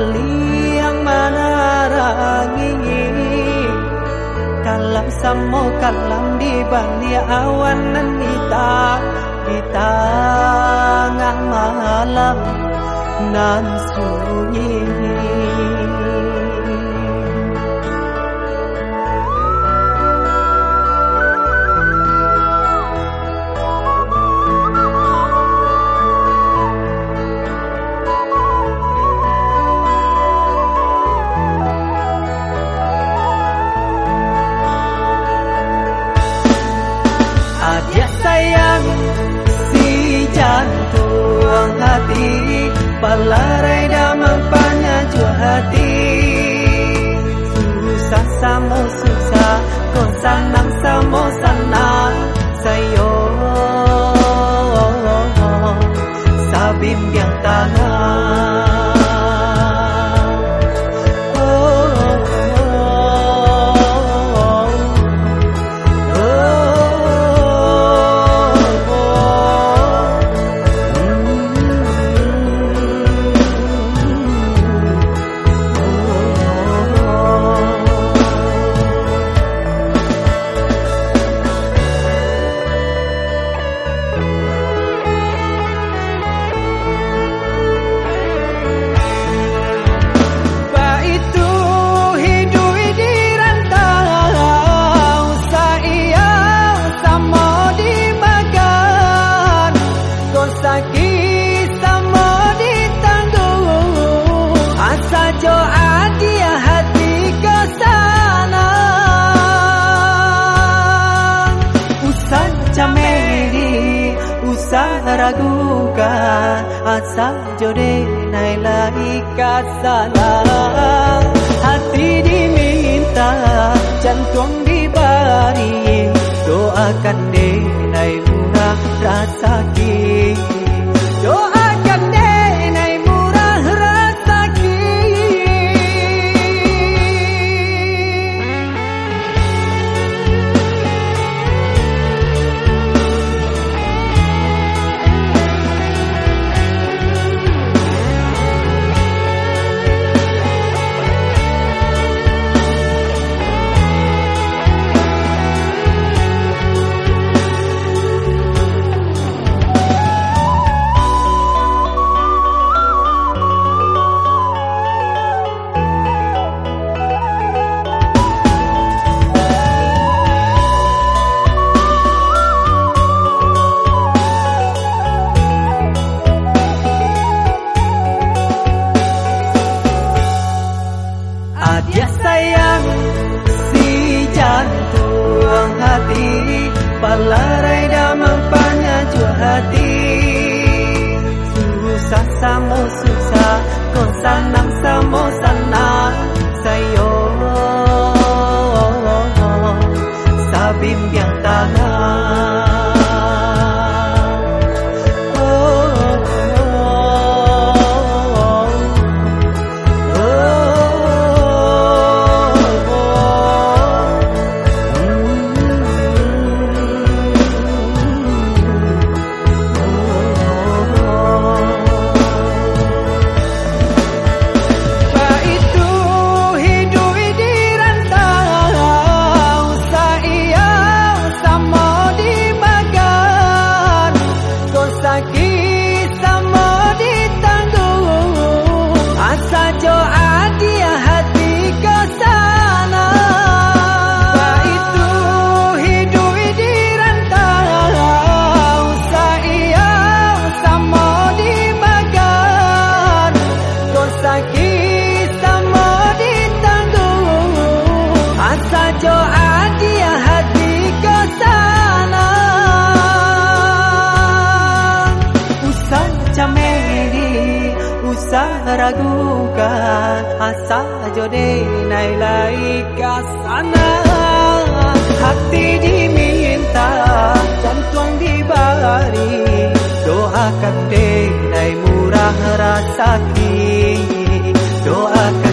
kaliang manarangi Kalam samo kalam di balik awan nan kita Di tangan malam nan sunyi. Palarai damang panyajua hati Susah samo susah Kau sanang samo sanang Sayo ragukan Asal jodoh nai lagi kasalah Hati diminta jantung dibari Doakan deh nai murah rasa kini Palarai damang jua hati. Susah samo susah Kau sanang samo sanang ragukan asa jode nai lai ke sana hati diminta jantung dibari doakan deh nai murah rasa doakan